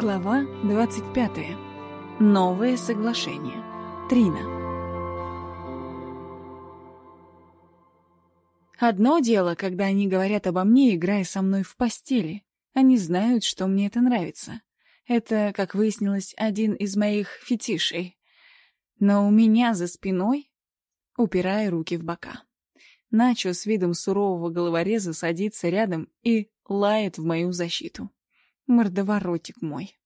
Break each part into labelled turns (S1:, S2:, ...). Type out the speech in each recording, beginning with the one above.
S1: Глава 25. Новое соглашение. Трина. Одно дело, когда они говорят обо мне, играя со мной в постели. Они знают, что мне это нравится. Это, как выяснилось, один из моих фетишей. Но у меня за спиной, упирая руки в бока. Начо с видом сурового головореза садится рядом и лает в мою защиту. Мордоворотик мой.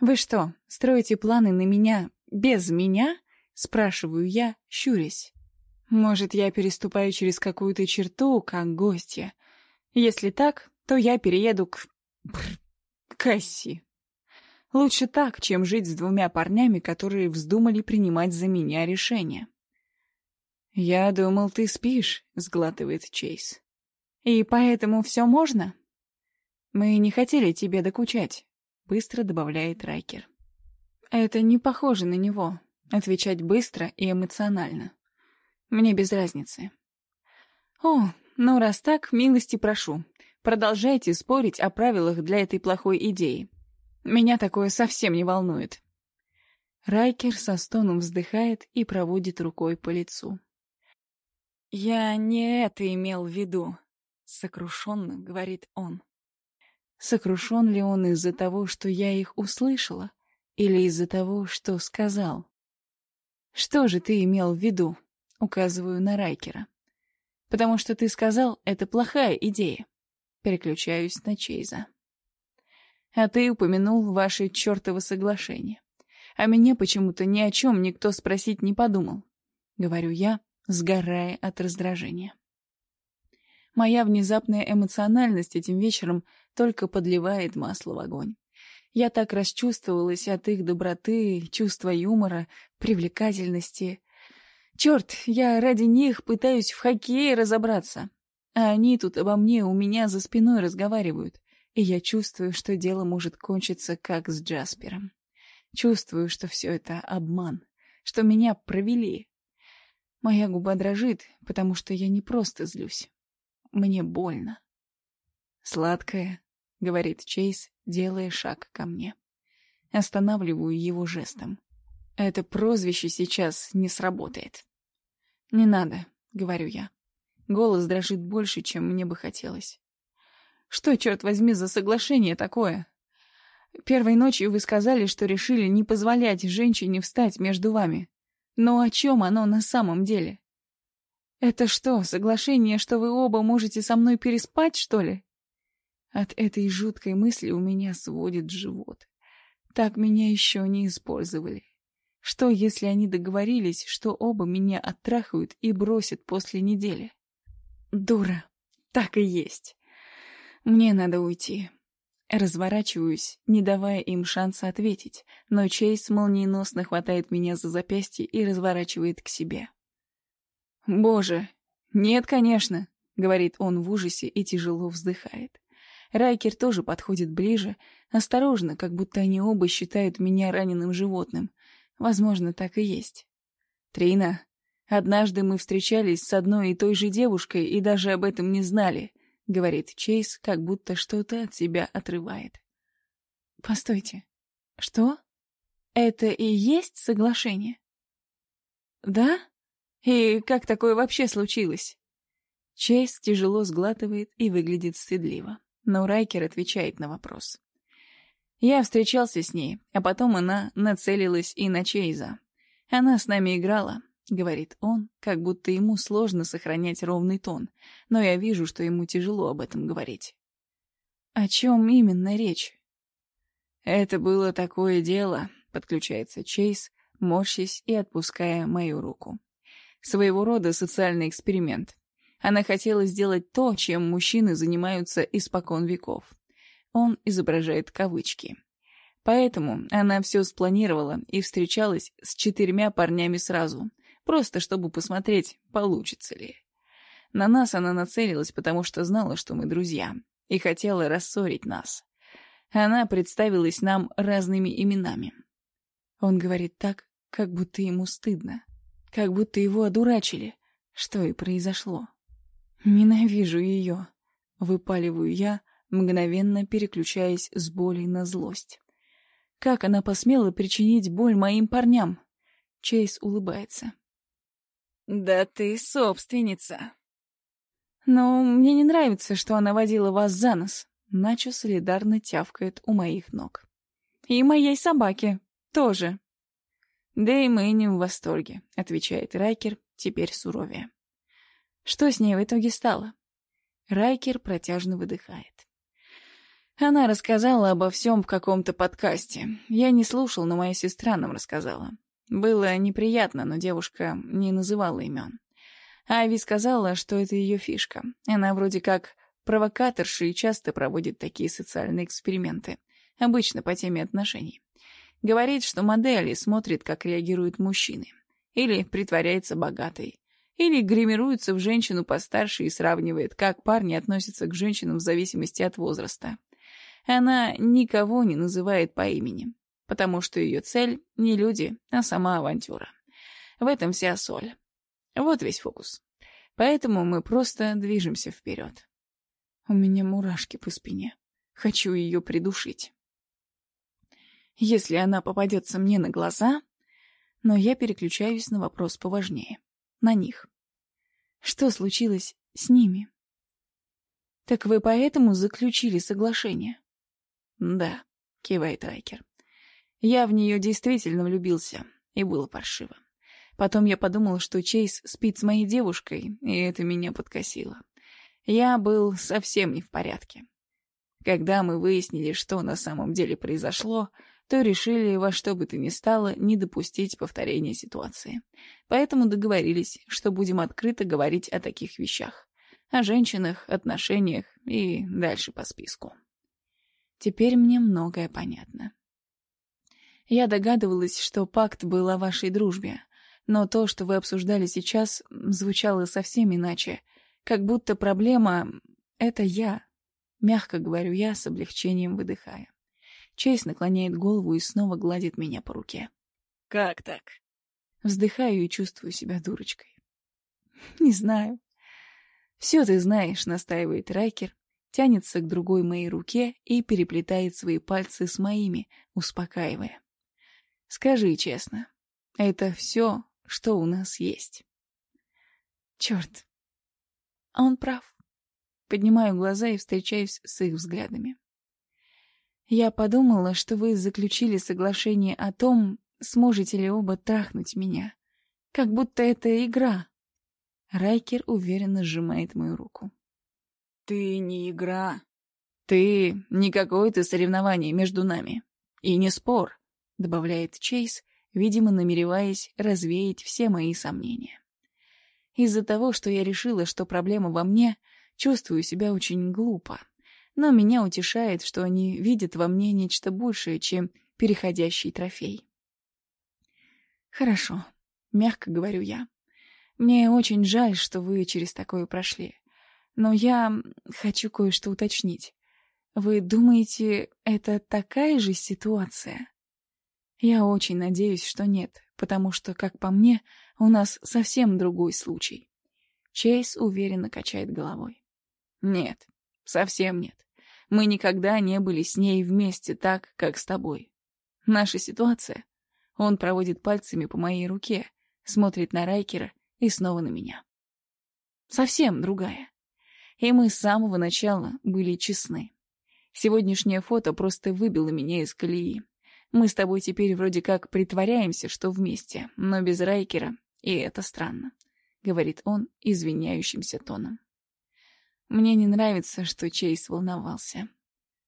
S1: «Вы что, строите планы на меня без меня?» — спрашиваю я, щурясь. «Может, я переступаю через какую-то черту, как гостья? Если так, то я перееду к... Касси. Лучше так, чем жить с двумя парнями, которые вздумали принимать за меня решение». «Я думал, ты спишь», — сглатывает Чейз. «И поэтому все можно?» «Мы не хотели тебе докучать», — быстро добавляет Райкер. «Это не похоже на него, отвечать быстро и эмоционально. Мне без разницы». «О, ну раз так, милости прошу. Продолжайте спорить о правилах для этой плохой идеи. Меня такое совсем не волнует». Райкер со стоном вздыхает и проводит рукой по лицу. «Я не это имел в виду», — сокрушенно говорит он. Сокрушен ли он из-за того, что я их услышала, или из-за того, что сказал? «Что же ты имел в виду?» — указываю на Райкера. «Потому что ты сказал, это плохая идея». Переключаюсь на Чейза. «А ты упомянул ваше чертово соглашение. А меня почему-то ни о чем никто спросить не подумал», — говорю я, сгорая от раздражения. Моя внезапная эмоциональность этим вечером только подливает масло в огонь. Я так расчувствовалась от их доброты, чувства юмора, привлекательности. Черт, я ради них пытаюсь в хоккее разобраться. А они тут обо мне у меня за спиной разговаривают. И я чувствую, что дело может кончиться, как с Джаспером. Чувствую, что все это обман, что меня провели. Моя губа дрожит, потому что я не просто злюсь. Мне больно. «Сладкая», — говорит Чейз, делая шаг ко мне. Останавливаю его жестом. Это прозвище сейчас не сработает. «Не надо», — говорю я. Голос дрожит больше, чем мне бы хотелось. «Что, черт возьми, за соглашение такое?» Первой ночью вы сказали, что решили не позволять женщине встать между вами. Но о чем оно на самом деле? «Это что, соглашение, что вы оба можете со мной переспать, что ли?» От этой жуткой мысли у меня сводит живот. Так меня еще не использовали. Что, если они договорились, что оба меня оттрахают и бросят после недели? Дура. Так и есть. Мне надо уйти. Разворачиваюсь, не давая им шанса ответить, но Чейз молниеносно хватает меня за запястье и разворачивает к себе. «Боже, нет, конечно», — говорит он в ужасе и тяжело вздыхает. Райкер тоже подходит ближе, осторожно, как будто они оба считают меня раненым животным. Возможно, так и есть. «Трина, однажды мы встречались с одной и той же девушкой и даже об этом не знали», — говорит Чейз, как будто что-то от себя отрывает. «Постойте, что? Это и есть соглашение?» «Да?» И как такое вообще случилось? Чейз тяжело сглатывает и выглядит стыдливо, но Райкер отвечает на вопрос. Я встречался с ней, а потом она нацелилась и на Чейза. Она с нами играла, говорит он, как будто ему сложно сохранять ровный тон, но я вижу, что ему тяжело об этом говорить. О чем именно речь? Это было такое дело, подключается Чейз, морщась и отпуская мою руку. Своего рода социальный эксперимент. Она хотела сделать то, чем мужчины занимаются испокон веков. Он изображает кавычки. Поэтому она все спланировала и встречалась с четырьмя парнями сразу, просто чтобы посмотреть, получится ли. На нас она нацелилась, потому что знала, что мы друзья, и хотела рассорить нас. Она представилась нам разными именами. Он говорит так, как будто ему стыдно. Как будто его одурачили, что и произошло. Ненавижу ее. Выпаливаю я, мгновенно переключаясь с боли на злость. Как она посмела причинить боль моим парням? Чейз улыбается. «Да ты собственница!» «Но мне не нравится, что она водила вас за нос», — Начо солидарно тявкает у моих ног. «И моей собаке тоже». «Да и мы не в восторге», — отвечает Райкер, теперь суровее. «Что с ней в итоге стало?» Райкер протяжно выдыхает. Она рассказала обо всем в каком-то подкасте. Я не слушал, но моя сестра нам рассказала. Было неприятно, но девушка не называла имен. Ави сказала, что это ее фишка. Она вроде как провокаторша и часто проводит такие социальные эксперименты. Обычно по теме отношений. Говорит, что модели смотрит, как реагируют мужчины. Или притворяется богатой. Или гримируется в женщину постарше и сравнивает, как парни относятся к женщинам в зависимости от возраста. Она никого не называет по имени, потому что ее цель не люди, а сама авантюра. В этом вся соль. Вот весь фокус. Поэтому мы просто движемся вперед. У меня мурашки по спине. Хочу ее придушить. Если она попадется мне на глаза... Но я переключаюсь на вопрос поважнее на них. Что случилось с ними? Так вы поэтому заключили соглашение? Да, кивает Райкер. Я в нее действительно влюбился, и было паршиво. Потом я подумал, что Чейз спит с моей девушкой, и это меня подкосило. Я был совсем не в порядке. Когда мы выяснили, что на самом деле произошло, то решили во что бы то ни стало не допустить повторения ситуации. Поэтому договорились, что будем открыто говорить о таких вещах. О женщинах, отношениях и дальше по списку. Теперь мне многое понятно. Я догадывалась, что пакт был о вашей дружбе, но то, что вы обсуждали сейчас, звучало совсем иначе, как будто проблема — это я, мягко говорю я, с облегчением выдыхая. Чейз наклоняет голову и снова гладит меня по руке. «Как так?» Вздыхаю и чувствую себя дурочкой. «Не знаю». «Все ты знаешь», — настаивает Райкер, тянется к другой моей руке и переплетает свои пальцы с моими, успокаивая. «Скажи честно, это все, что у нас есть?» «Черт, он прав». Поднимаю глаза и встречаюсь с их взглядами. Я подумала, что вы заключили соглашение о том, сможете ли оба трахнуть меня. Как будто это игра. Райкер уверенно сжимает мою руку. Ты не игра. Ты не какое-то соревнование между нами. И не спор, добавляет Чейз, видимо, намереваясь развеять все мои сомнения. Из-за того, что я решила, что проблема во мне, чувствую себя очень глупо но меня утешает, что они видят во мне нечто большее, чем переходящий трофей. «Хорошо», — мягко говорю я. «Мне очень жаль, что вы через такое прошли. Но я хочу кое-что уточнить. Вы думаете, это такая же ситуация?» Я очень надеюсь, что нет, потому что, как по мне, у нас совсем другой случай. Чейз уверенно качает головой. Нет, совсем нет. Мы никогда не были с ней вместе так, как с тобой. Наша ситуация. Он проводит пальцами по моей руке, смотрит на Райкера и снова на меня. Совсем другая. И мы с самого начала были честны. Сегодняшнее фото просто выбило меня из колеи. Мы с тобой теперь вроде как притворяемся, что вместе, но без Райкера, и это странно, — говорит он извиняющимся тоном. Мне не нравится, что Чейз волновался.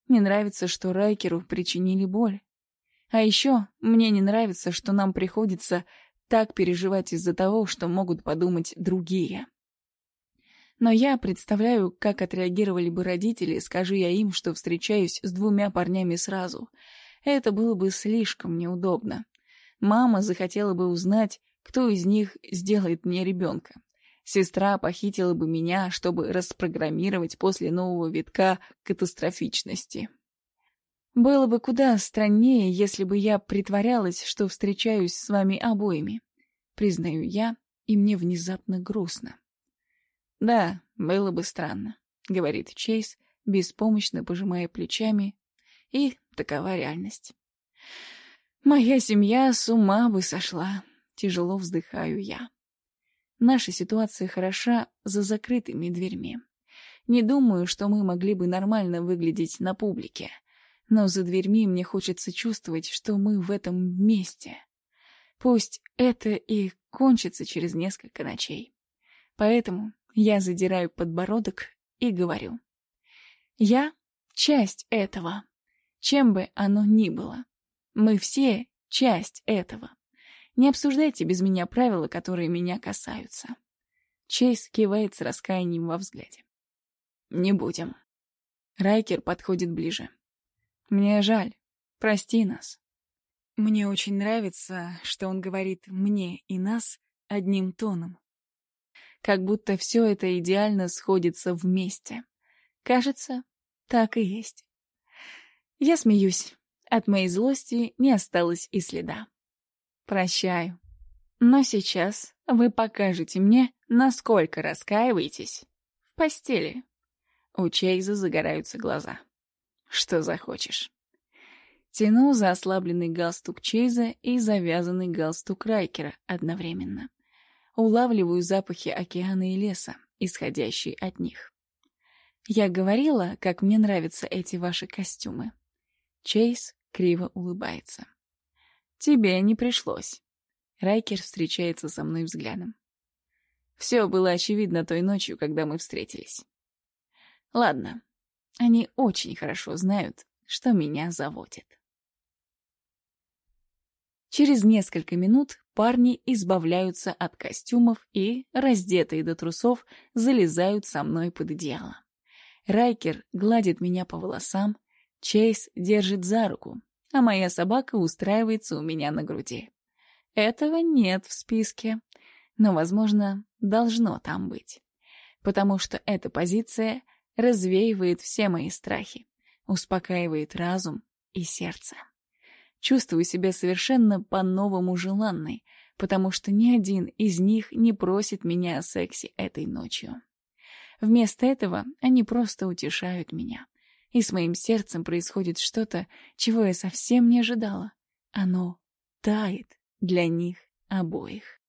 S1: Не нравится, что Райкеру причинили боль. А еще мне не нравится, что нам приходится так переживать из-за того, что могут подумать другие. Но я представляю, как отреагировали бы родители, скажи я им, что встречаюсь с двумя парнями сразу. Это было бы слишком неудобно. Мама захотела бы узнать, кто из них сделает мне ребенка. Сестра похитила бы меня, чтобы распрограммировать после нового витка катастрофичности. Было бы куда страннее, если бы я притворялась, что встречаюсь с вами обоими. Признаю я, и мне внезапно грустно. «Да, было бы странно», — говорит Чейз, беспомощно пожимая плечами, и такова реальность. Моя семья с ума бы сошла, тяжело вздыхаю я. Наша ситуация хороша за закрытыми дверьми. Не думаю, что мы могли бы нормально выглядеть на публике, но за дверьми мне хочется чувствовать, что мы в этом месте. Пусть это и кончится через несколько ночей. Поэтому я задираю подбородок и говорю. Я — часть этого, чем бы оно ни было. Мы все — часть этого. Не обсуждайте без меня правила, которые меня касаются. Чейз кивает с раскаянием во взгляде. Не будем. Райкер подходит ближе. Мне жаль. Прости нас. Мне очень нравится, что он говорит «мне» и «нас» одним тоном. Как будто все это идеально сходится вместе. Кажется, так и есть. Я смеюсь. От моей злости не осталось и следа. Прощаю. Но сейчас вы покажете мне, насколько раскаиваетесь в постели. У Чейза загораются глаза. Что захочешь. Тяну за ослабленный галстук Чейза и завязанный галстук Райкера одновременно. Улавливаю запахи океана и леса, исходящие от них. Я говорила, как мне нравятся эти ваши костюмы. Чейз криво улыбается. Тебе не пришлось. Райкер встречается со мной взглядом. Все было очевидно той ночью, когда мы встретились. Ладно, они очень хорошо знают, что меня заводит. Через несколько минут парни избавляются от костюмов и, раздетые до трусов, залезают со мной под одеяло. Райкер гладит меня по волосам, Чейз держит за руку, а моя собака устраивается у меня на груди. Этого нет в списке, но, возможно, должно там быть. Потому что эта позиция развеивает все мои страхи, успокаивает разум и сердце. Чувствую себя совершенно по-новому желанной, потому что ни один из них не просит меня о сексе этой ночью. Вместо этого они просто утешают меня и с моим сердцем происходит что-то, чего я совсем не ожидала. Оно тает для них обоих.